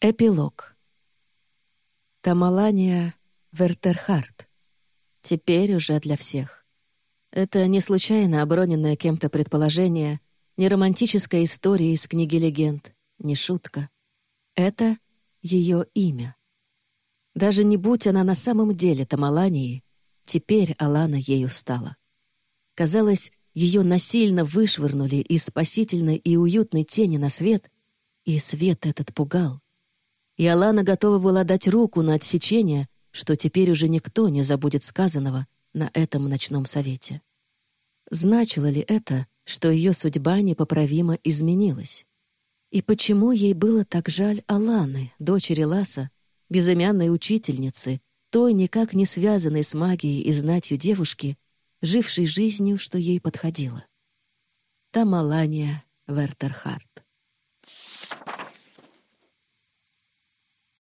Эпилог. Тамалания Вертерхарт. Теперь уже для всех. Это не случайно оброненное кем-то предположение, не романтическая история из книги легенд, не шутка. Это ее имя. Даже не будь она на самом деле Тамаланией, теперь Алана ею стала. Казалось, ее насильно вышвырнули из спасительной и уютной тени на свет, и свет этот пугал. И Алана готова была дать руку на отсечение, что теперь уже никто не забудет сказанного на этом ночном совете. Значило ли это, что ее судьба непоправимо изменилась? И почему ей было так жаль Аланы, дочери Ласа, безымянной учительницы, той никак не связанной с магией и знатью девушки, жившей жизнью, что ей подходило? Тамалания Вертерхарт.